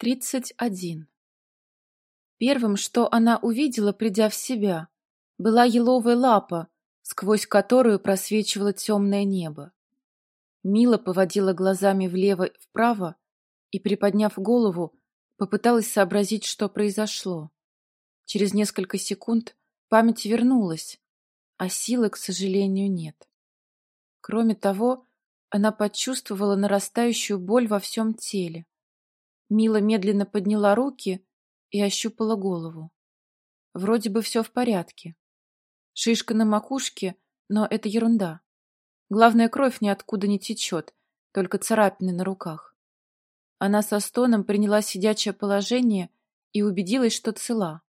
Тридцать один. Первым, что она увидела, придя в себя, была еловая лапа, сквозь которую просвечивало темное небо. Мила поводила глазами влево-вправо и, приподняв голову, попыталась сообразить, что произошло. Через несколько секунд память вернулась, а силы, к сожалению, нет. Кроме того, она почувствовала нарастающую боль во всем теле. Мила медленно подняла руки и ощупала голову. Вроде бы все в порядке. Шишка на макушке, но это ерунда. Главное, кровь ниоткуда не течет, только царапины на руках. Она со стоном приняла сидячее положение и убедилась, что цела.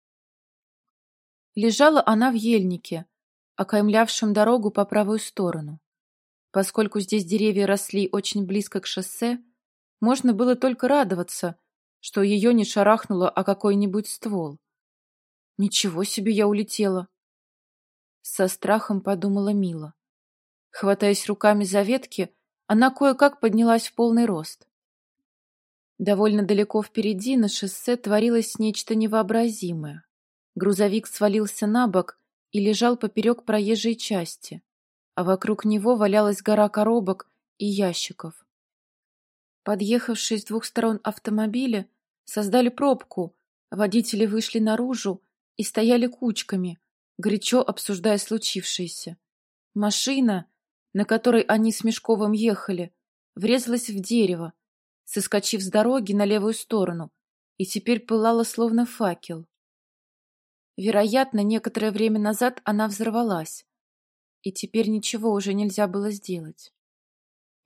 Лежала она в ельнике, окаймлявшем дорогу по правую сторону. Поскольку здесь деревья росли очень близко к шоссе, можно было только радоваться, что ее не шарахнуло о какой-нибудь ствол. Ничего себе я улетела. Со страхом подумала Мила. Хватаясь руками за ветки, она кое-как поднялась в полный рост. Довольно далеко впереди на шоссе творилось нечто невообразимое. Грузовик свалился на бок и лежал поперек проезжей части, а вокруг него валялась гора коробок и ящиков. Подъехавшие с двух сторон автомобиля создали пробку, водители вышли наружу и стояли кучками, горячо обсуждая случившееся. Машина, на которой они с Мешковым ехали, врезалась в дерево, соскочив с дороги на левую сторону, и теперь пылала словно факел. Вероятно, некоторое время назад она взорвалась, и теперь ничего уже нельзя было сделать.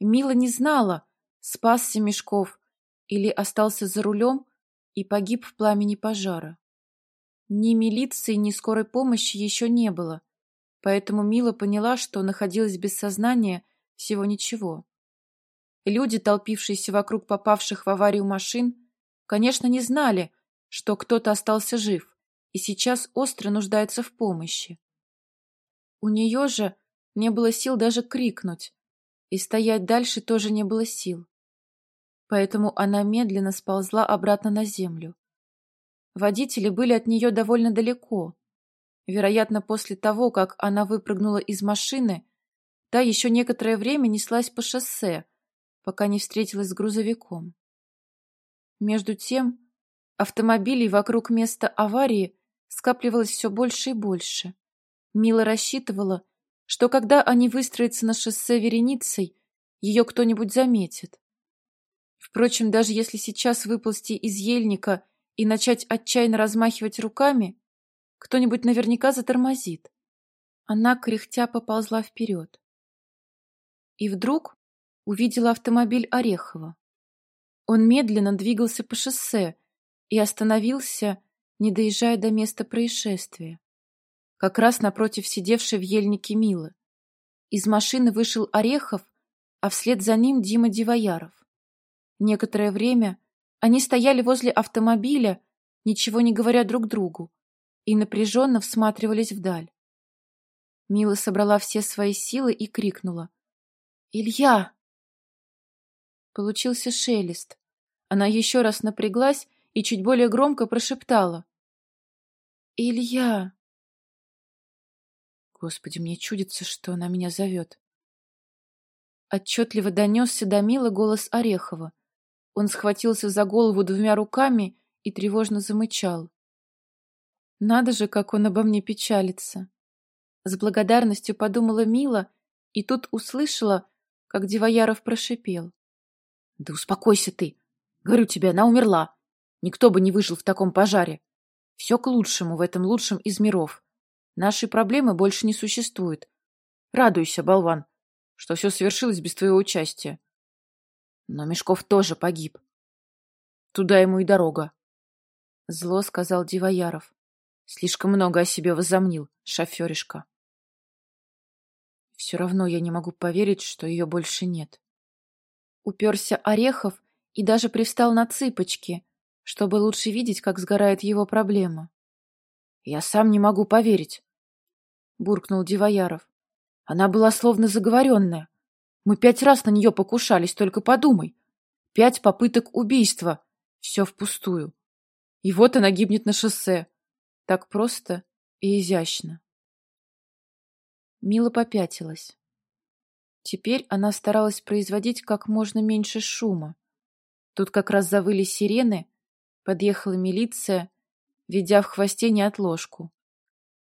Мила не знала, спасся Мешков или остался за рулем и погиб в пламени пожара. Ни милиции, ни скорой помощи еще не было, поэтому Мила поняла, что находилась без сознания всего ничего. Люди, толпившиеся вокруг попавших в аварию машин, конечно, не знали, что кто-то остался жив и сейчас остро нуждается в помощи. У нее же не было сил даже крикнуть, и стоять дальше тоже не было сил поэтому она медленно сползла обратно на землю. Водители были от нее довольно далеко. Вероятно, после того, как она выпрыгнула из машины, та еще некоторое время неслась по шоссе, пока не встретилась с грузовиком. Между тем, автомобилей вокруг места аварии скапливалось все больше и больше. Мила рассчитывала, что когда они выстроятся на шоссе вереницей, ее кто-нибудь заметит. Впрочем, даже если сейчас выползти из ельника и начать отчаянно размахивать руками, кто-нибудь наверняка затормозит. Она, кряхтя, поползла вперед. И вдруг увидела автомобиль Орехова. Он медленно двигался по шоссе и остановился, не доезжая до места происшествия. Как раз напротив сидевшей в ельнике Милы. Из машины вышел Орехов, а вслед за ним Дима Дивояров. Некоторое время они стояли возле автомобиля, ничего не говоря друг другу, и напряженно всматривались вдаль. Мила собрала все свои силы и крикнула. «Илья!» Получился шелест. Она еще раз напряглась и чуть более громко прошептала. «Илья!» Господи, мне чудится, что она меня зовет. Отчетливо донесся до Милы голос Орехова. Он схватился за голову двумя руками и тревожно замычал. Надо же, как он обо мне печалится. С благодарностью подумала Мила и тут услышала, как Дивояров прошипел. — Да успокойся ты. Говорю тебе, она умерла. Никто бы не выжил в таком пожаре. Все к лучшему в этом лучшем из миров. Нашей проблемы больше не существует. Радуйся, болван, что все совершилось без твоего участия. Но Мешков тоже погиб. Туда ему и дорога. Зло сказал Дивояров. Слишком много о себе возомнил, шоферишка. Все равно я не могу поверить, что ее больше нет. Уперся Орехов и даже привстал на цыпочки, чтобы лучше видеть, как сгорает его проблема. Я сам не могу поверить, буркнул Дивояров. Она была словно заговоренная. Мы пять раз на нее покушались, только подумай. Пять попыток убийства. Все впустую. И вот она гибнет на шоссе. Так просто и изящно. Мила попятилась. Теперь она старалась производить как можно меньше шума. Тут как раз завыли сирены, подъехала милиция, ведя в хвосте неотложку.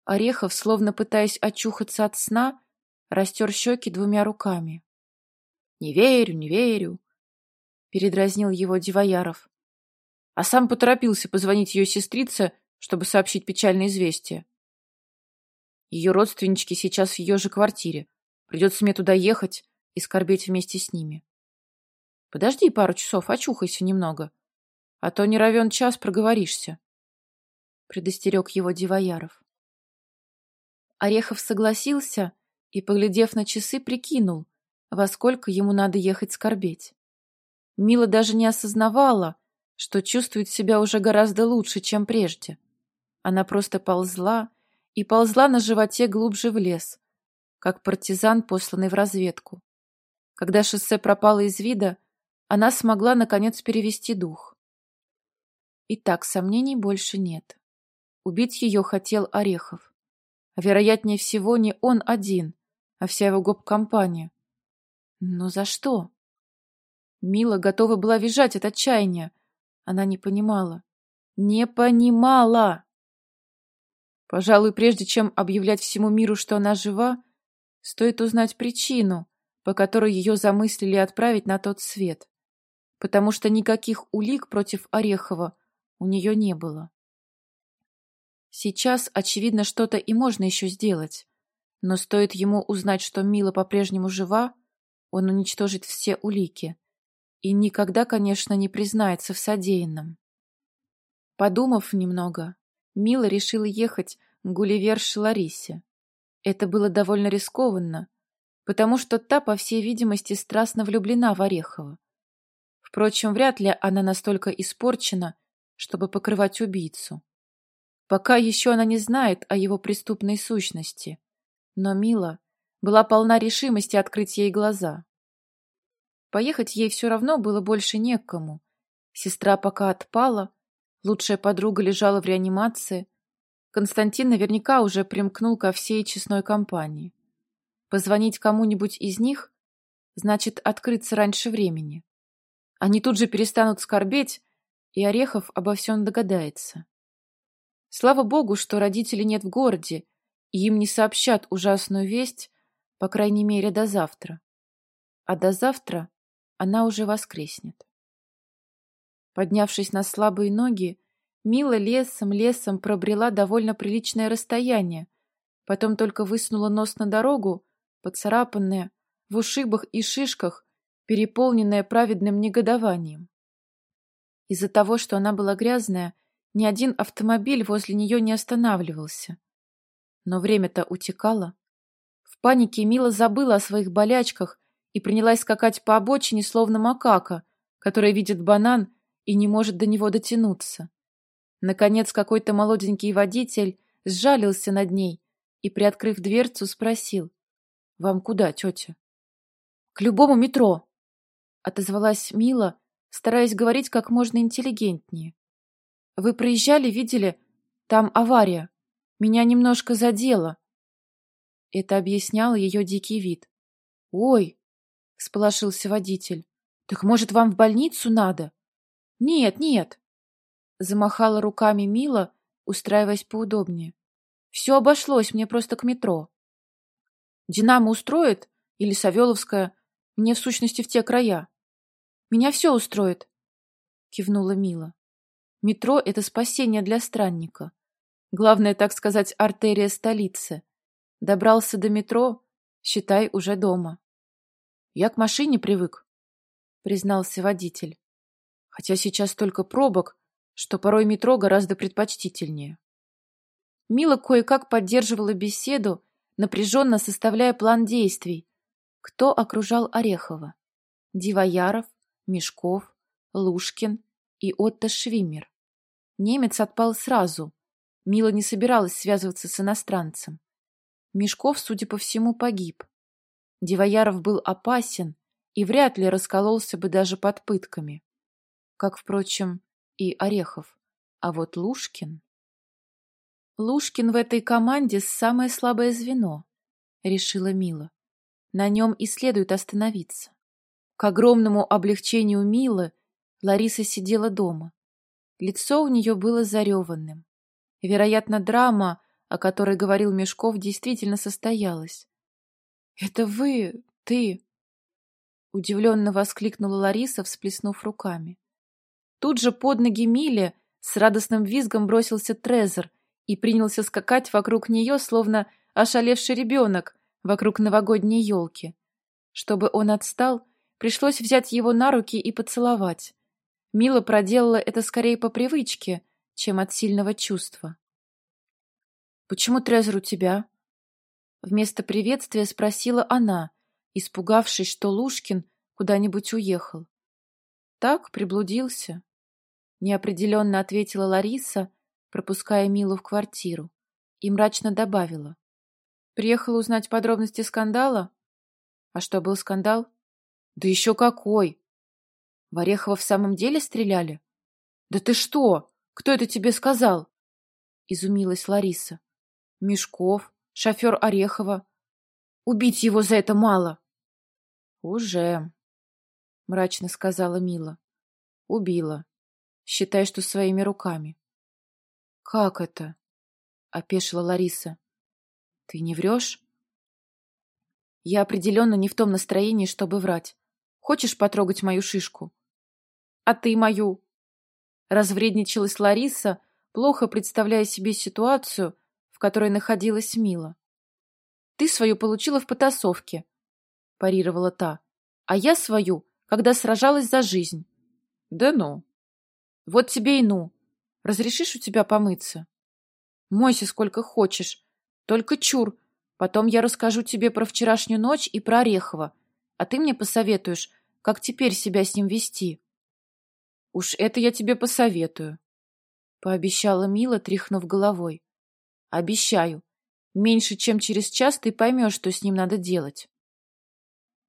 Орехов, словно пытаясь очухаться от сна, растер щеки двумя руками. — Не верю, не верю, — передразнил его Дивояров. А сам поторопился позвонить ее сестрице, чтобы сообщить печальное известие. Ее родственнички сейчас в ее же квартире. Придется мне туда ехать и скорбеть вместе с ними. Подожди пару часов, очухайся немного, а то не равен час проговоришься, — предостерег его Дивояров. Орехов согласился и, поглядев на часы, прикинул, во сколько ему надо ехать скорбеть. Мила даже не осознавала, что чувствует себя уже гораздо лучше, чем прежде. Она просто ползла и ползла на животе глубже в лес, как партизан, посланный в разведку. Когда шоссе пропало из вида, она смогла, наконец, перевести дух. Итак, сомнений больше нет. Убить ее хотел Орехов. А вероятнее всего не он один, а вся его гоп-компания. Но за что? Мила готова была визжать от отчаяния. Она не понимала. Не понимала! Пожалуй, прежде чем объявлять всему миру, что она жива, стоит узнать причину, по которой ее замыслили отправить на тот свет потому что никаких улик против Орехова у нее не было. Сейчас, очевидно, что-то и можно еще сделать, но стоит ему узнать, что Мила по-прежнему жива, он уничтожит все улики и никогда, конечно, не признается в содеянном. Подумав немного, Мила решила ехать к Гулливерше Ларисе. Это было довольно рискованно, потому что та, по всей видимости, страстно влюблена в Орехова. Впрочем, вряд ли она настолько испорчена, чтобы покрывать убийцу. Пока еще она не знает о его преступной сущности. Но Мила была полна решимости открыть ей глаза. Поехать ей все равно было больше некому. Сестра пока отпала, лучшая подруга лежала в реанимации. Константин наверняка уже примкнул ко всей честной компании. Позвонить кому-нибудь из них значит открыться раньше времени. Они тут же перестанут скорбеть, и Орехов обо всем догадается. Слава богу, что родителей нет в городе, и им не сообщат ужасную весть, по крайней мере, до завтра. А до завтра она уже воскреснет. Поднявшись на слабые ноги, Мила лесом-лесом пробрела довольно приличное расстояние, потом только высунула нос на дорогу, поцарапанная, в ушибах и шишках, переполненная праведным негодованием. Из-за того, что она была грязная, ни один автомобиль возле нее не останавливался. Но время-то утекало. Панике Мила забыла о своих болячках и принялась скакать по обочине, словно макака, которая видит банан и не может до него дотянуться. Наконец какой-то молоденький водитель сжалился над ней и, приоткрыв дверцу, спросил. — Вам куда, тетя? — К любому метро, — отозвалась Мила, стараясь говорить как можно интеллигентнее. «Вы проезжали, видели? Там авария. Меня немножко задело». Это объясняло ее дикий вид. «Ой!» — сполошился водитель. «Так, может, вам в больницу надо?» «Нет, нет!» — замахала руками Мила, устраиваясь поудобнее. «Все обошлось, мне просто к метро». «Динамо устроит? Или Савеловская? Мне, в сущности, в те края». Меня все устроит, кивнула Мила. Метро — это спасение для странника. Главное, так сказать, артерия столицы. Добрался до метро, считай, уже дома. Я к машине привык, признался водитель. Хотя сейчас только пробок, что порой метро гораздо предпочтительнее. Мила кое-как поддерживала беседу, напряженно составляя план действий. Кто окружал Орехова? Дивояров, Мешков, Лушкин и Отто Швиммер. Немец отпал сразу. Мила не собиралась связываться с иностранцем. Мешков, судя по всему, погиб. Дивояров был опасен и вряд ли раскололся бы даже под пытками. Как, впрочем, и Орехов. А вот Лушкин... Лушкин в этой команде самое слабое звено, решила Мила. На нем и следует остановиться. К огромному облегчению Милы Лариса сидела дома. Лицо у нее было зареванным. Вероятно, драма, о которой говорил Мешков, действительно состоялась. «Это вы, ты!» Удивленно воскликнула Лариса, всплеснув руками. Тут же под ноги Миле с радостным визгом бросился Трезор и принялся скакать вокруг нее, словно ошалевший ребенок вокруг новогодней елки. Чтобы он отстал, пришлось взять его на руки и поцеловать. Мила проделала это скорее по привычке, чем от сильного чувства. «Почему Трезор у тебя?» Вместо приветствия спросила она, испугавшись, что Лушкин куда-нибудь уехал. «Так, приблудился», — неопределенно ответила Лариса, пропуская Милу в квартиру, и мрачно добавила. «Приехала узнать подробности скандала?» «А что, был скандал?» «Да еще какой!» «В Орехова в самом деле стреляли?» «Да ты что? Кто это тебе сказал?» Изумилась Лариса. «Мешков, шофер Орехова. Убить его за это мало!» «Уже», — мрачно сказала Мила. «Убила. Считай, что своими руками». «Как это?» — опешила Лариса. «Ты не врешь?» «Я определенно не в том настроении, чтобы врать. Хочешь потрогать мою шишку?» «А ты мою?» Развредничалась Лариса, плохо представляя себе ситуацию, которой находилась Мила. «Ты свою получила в потасовке», — парировала та. «А я свою, когда сражалась за жизнь». «Да ну». «Вот тебе и ну. Разрешишь у тебя помыться?» «Мойся сколько хочешь. Только чур. Потом я расскажу тебе про вчерашнюю ночь и про Орехова, а ты мне посоветуешь, как теперь себя с ним вести». «Уж это я тебе посоветую», — пообещала Мила, тряхнув головой. «Обещаю. Меньше чем через час ты поймешь, что с ним надо делать».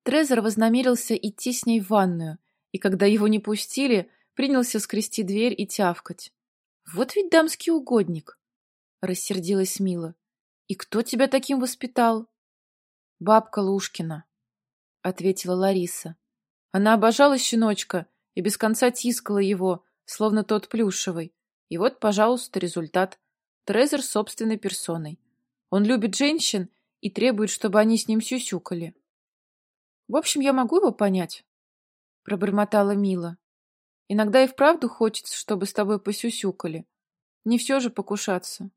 Трезор вознамерился идти с ней в ванную, и когда его не пустили, принялся скрести дверь и тявкать. «Вот ведь дамский угодник!» — рассердилась Мила. «И кто тебя таким воспитал?» «Бабка Лушкина», — ответила Лариса. Она обожала щеночка и без конца тискала его, словно тот плюшевый. И вот, пожалуйста, результат. Трезор собственной персоной. Он любит женщин и требует, чтобы они с ним сюсюкали. В общем, я могу его понять, — пробормотала Мила. Иногда и вправду хочется, чтобы с тобой посюсюкали. Не все же покушаться.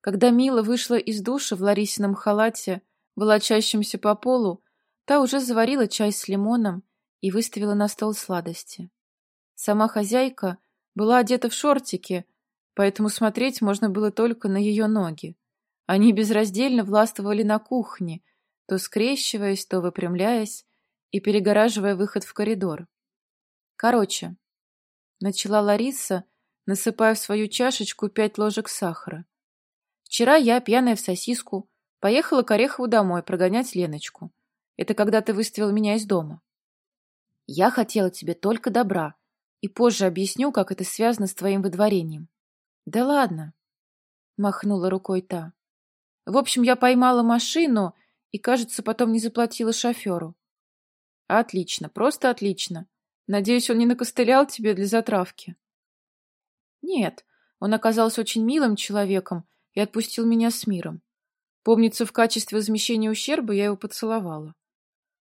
Когда Мила вышла из душа в Ларисином халате, волочащемся по полу, та уже заварила чай с лимоном и выставила на стол сладости. Сама хозяйка была одета в шортики, поэтому смотреть можно было только на ее ноги. Они безраздельно властвовали на кухне, то скрещиваясь, то выпрямляясь и перегораживая выход в коридор. Короче, начала Лариса, насыпая в свою чашечку пять ложек сахара. Вчера я, пьяная в сосиску, поехала к Орехову домой прогонять Леночку. Это когда ты выставил меня из дома. Я хотела тебе только добра, и позже объясню, как это связано с твоим выдворением. Да ладно, махнула рукой та. В общем, я поймала машину и, кажется, потом не заплатила шоферу. Отлично, просто отлично. Надеюсь, он не накостылял тебе для затравки. Нет, он оказался очень милым человеком и отпустил меня с миром. Помнится, в качестве возмещения ущерба я его поцеловала.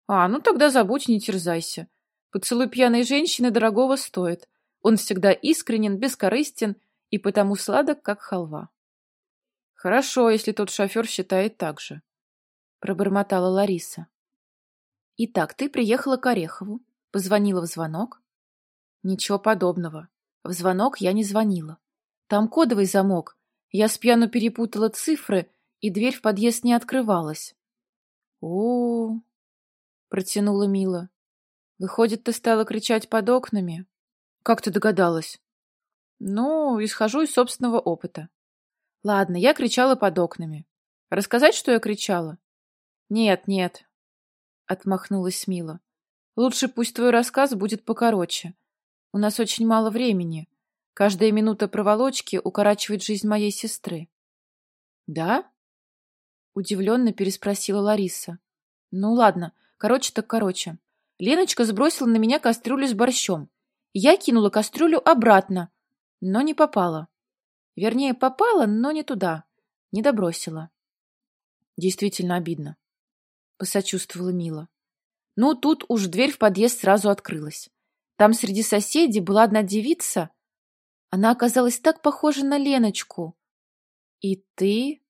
А, ну тогда забудь, не терзайся. Поцелуй пьяной женщины дорогого стоит. Он всегда искренен, бескорыстен и потому сладок, как халва. Хорошо, если тот шофер считает так же. Пробормотала Лариса. Итак, ты приехала к Орехову, позвонила в звонок? Ничего подобного. В звонок я не звонила. Там кодовый замок. Я с пьяну перепутала цифры, и дверь в подъезд не открывалась. О, -о, -о протянула Мила. Выходит, ты стала кричать под окнами? Как ты догадалась? Ну, исхожу из собственного опыта. Ладно, я кричала под окнами. Рассказать, что я кричала? Нет, нет. Отмахнулась Мила. Лучше пусть твой рассказ будет покороче. У нас очень мало времени. Каждая минута проволочки укорачивает жизнь моей сестры. Да? Удивленно переспросила Лариса. Ну ладно, короче так короче. Леночка сбросила на меня кастрюлю с борщом. Я кинула кастрюлю обратно, но не попала. Вернее, попала, но не туда. Не добросила. Действительно обидно. Посочувствовала Мила. Ну, тут уж дверь в подъезд сразу открылась. Там среди соседей была одна девица. Она оказалась так похожа на Леночку. И ты?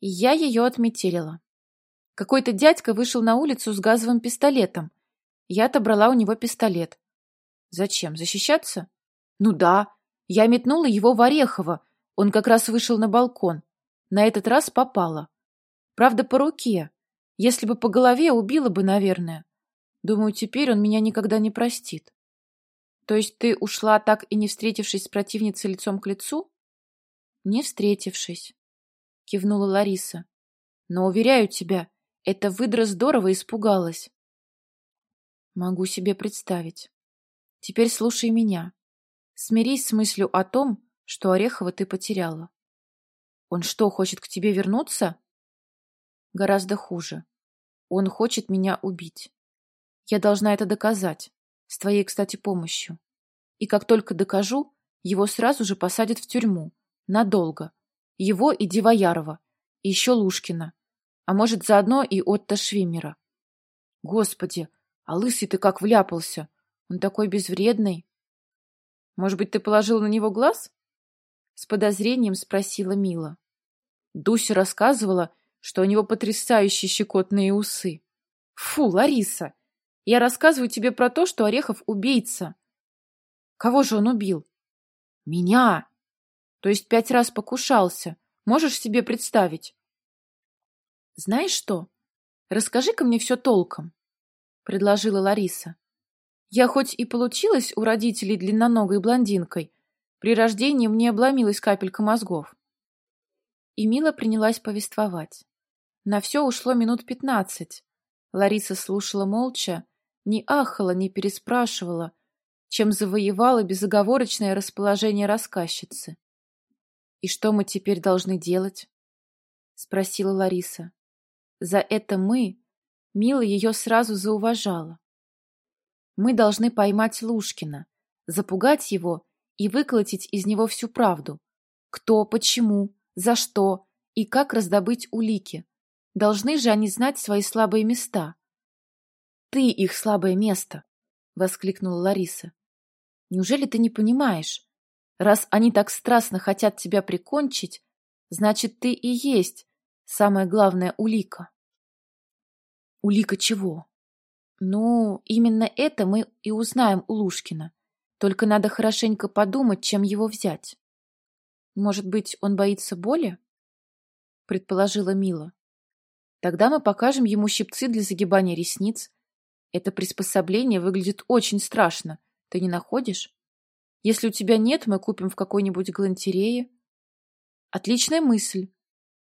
Я ее отметелила. Какой-то дядька вышел на улицу с газовым пистолетом. Я отобрала у него пистолет. Зачем? Защищаться? Ну да. Я метнула его в Орехово. Он как раз вышел на балкон. На этот раз попала. Правда, по руке. Если бы по голове, убила бы, наверное. Думаю, теперь он меня никогда не простит. То есть ты ушла так и не встретившись с противницей лицом к лицу? Не встретившись, кивнула Лариса. Но, уверяю тебя, эта выдра здорово испугалась. Могу себе представить. Теперь слушай меня. Смирись с мыслью о том, что Орехова ты потеряла. Он что, хочет к тебе вернуться? Гораздо хуже. Он хочет меня убить. Я должна это доказать. С твоей, кстати, помощью. И как только докажу, его сразу же посадят в тюрьму. Надолго. Его и Дивоярова. И еще Лушкина. А может, заодно и Отто Швимера. Господи, а лысый ты как вляпался. Он такой безвредный. Может быть, ты положил на него глаз? С подозрением спросила Мила. Дуся рассказывала, что у него потрясающие щекотные усы. Фу, Лариса, я рассказываю тебе про то, что Орехов убийца. Кого же он убил? Меня. То есть пять раз покушался. Можешь себе представить? Знаешь что? Расскажи-ка мне все толком, предложила Лариса. Я хоть и получилась у родителей длинноногой блондинкой, при рождении мне обломилась капелька мозгов. И Мила принялась повествовать. На все ушло минут пятнадцать. Лариса слушала молча, не ахала, не переспрашивала, чем завоевала безоговорочное расположение рассказчицы. «И что мы теперь должны делать?» — спросила Лариса. За это мы, Мила ее сразу зауважала. Мы должны поймать Лушкина, запугать его и выколотить из него всю правду. Кто, почему, за что и как раздобыть улики. Должны же они знать свои слабые места. Ты их слабое место, воскликнула Лариса. Неужели ты не понимаешь? Раз они так страстно хотят тебя прикончить, значит, ты и есть самая главная улика. Улика чего? Ну, именно это мы и узнаем у Лушкина. Только надо хорошенько подумать, чем его взять. Может быть, он боится боли? Предположила Мила. Тогда мы покажем ему щипцы для загибания ресниц, это приспособление выглядит очень страшно. Ты не находишь? Если у тебя нет, мы купим в какой-нибудь галантерее. Отличная мысль.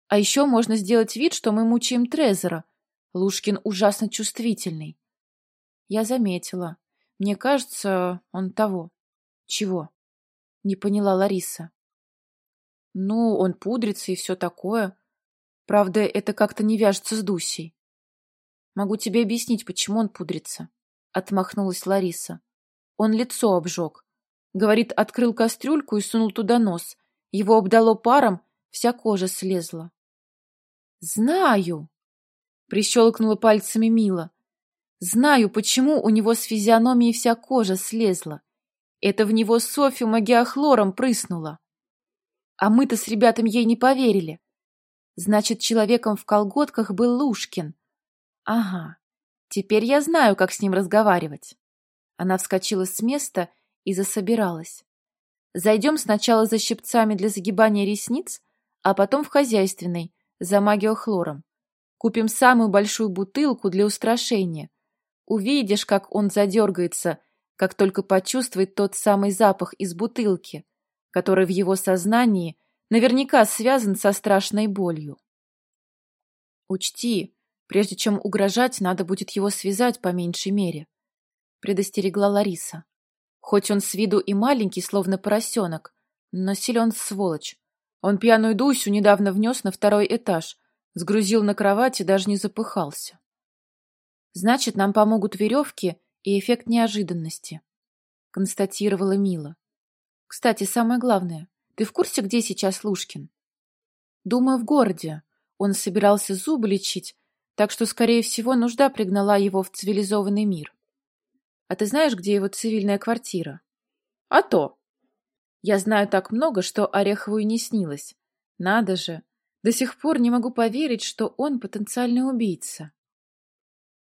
А еще можно сделать вид, что мы мучаем Трезора. Лушкин ужасно чувствительный. Я заметила. Мне кажется, он того. Чего? Не поняла Лариса. Ну, он пудрится и все такое. Правда, это как-то не вяжется с Дусей. Могу тебе объяснить, почему он пудрится. Отмахнулась Лариса. Он лицо обжег. Говорит, открыл кастрюльку и сунул туда нос. Его обдало паром, вся кожа слезла. Знаю, прищелкнула пальцами Мила. Знаю, почему у него с физиономией вся кожа слезла. Это в него Софью магиохлором прыснула. А мы-то с ребятами ей не поверили. Значит, человеком в колготках был Лушкин. Ага, теперь я знаю, как с ним разговаривать. Она вскочила с места и засобиралась. Зайдем сначала за щипцами для загибания ресниц, а потом в хозяйственной, за магиохлором. Купим самую большую бутылку для устрашения. Увидишь, как он задергается, как только почувствует тот самый запах из бутылки, который в его сознании наверняка связан со страшной болью. Учти, Прежде чем угрожать, надо будет его связать по меньшей мере, предостерегла Лариса. Хоть он с виду и маленький, словно поросенок, но силен сволочь. Он пьяную Дусю недавно внес на второй этаж, сгрузил на кровать и даже не запыхался. Значит, нам помогут веревки и эффект неожиданности, констатировала Мила. Кстати, самое главное, ты в курсе, где сейчас Лушкин? Думаю, в городе. Он собирался зубы лечить, так что, скорее всего, нужда пригнала его в цивилизованный мир. А ты знаешь, где его цивильная квартира? А то. Я знаю так много, что Орехову и не снилось. Надо же. До сих пор не могу поверить, что он потенциальный убийца.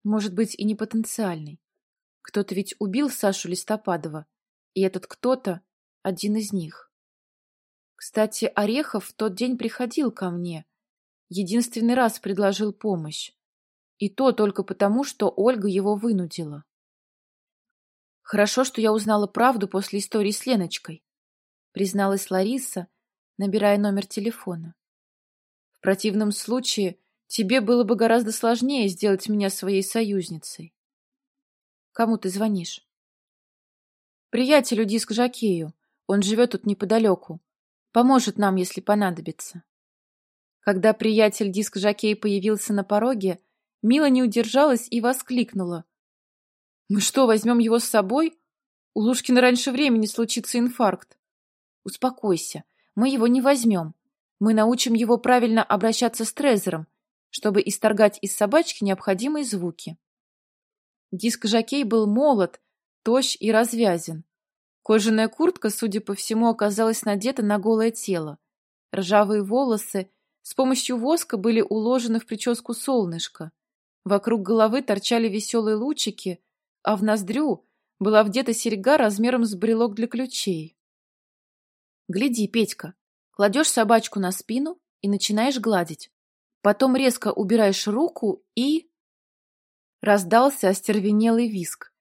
Может быть, и не потенциальный. Кто-то ведь убил Сашу Листопадова, и этот кто-то — один из них. Кстати, Орехов в тот день приходил ко мне. Единственный раз предложил помощь. И то только потому, что Ольга его вынудила. Хорошо, что я узнала правду после истории с Леночкой, призналась Лариса, набирая номер телефона. В противном случае тебе было бы гораздо сложнее сделать меня своей союзницей. Кому ты звонишь? Приятелю диск-жокею. Он живет тут неподалеку. Поможет нам, если понадобится. Когда приятель диск-жокей появился на пороге, Мила не удержалась и воскликнула. Мы что, возьмем его с собой? У Лушкина раньше времени случится инфаркт. Успокойся, мы его не возьмем. Мы научим его правильно обращаться с трезером, чтобы исторгать из собачки необходимые звуки. Диск-жокей был молод, тощ и развязен. Кожаная куртка, судя по всему, оказалась надета на голое тело. Ржавые волосы с помощью воска были уложены в прическу солнышка. Вокруг головы торчали веселые лучики, а в ноздрю была вдета серьга размером с брелок для ключей. Гляди, Петька, кладешь собачку на спину и начинаешь гладить. Потом резко убираешь руку и... Раздался остервенелый виск.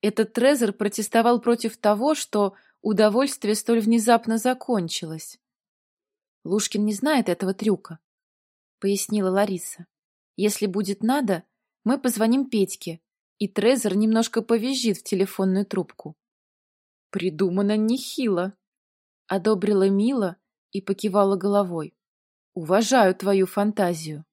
Этот Трезор протестовал против того, что удовольствие столь внезапно закончилось. Лушкин не знает этого трюка, пояснила Лариса. Если будет надо, мы позвоним Петьке, и Трезор немножко повизжит в телефонную трубку. «Придумано нехило», — одобрила Мила и покивала головой. «Уважаю твою фантазию».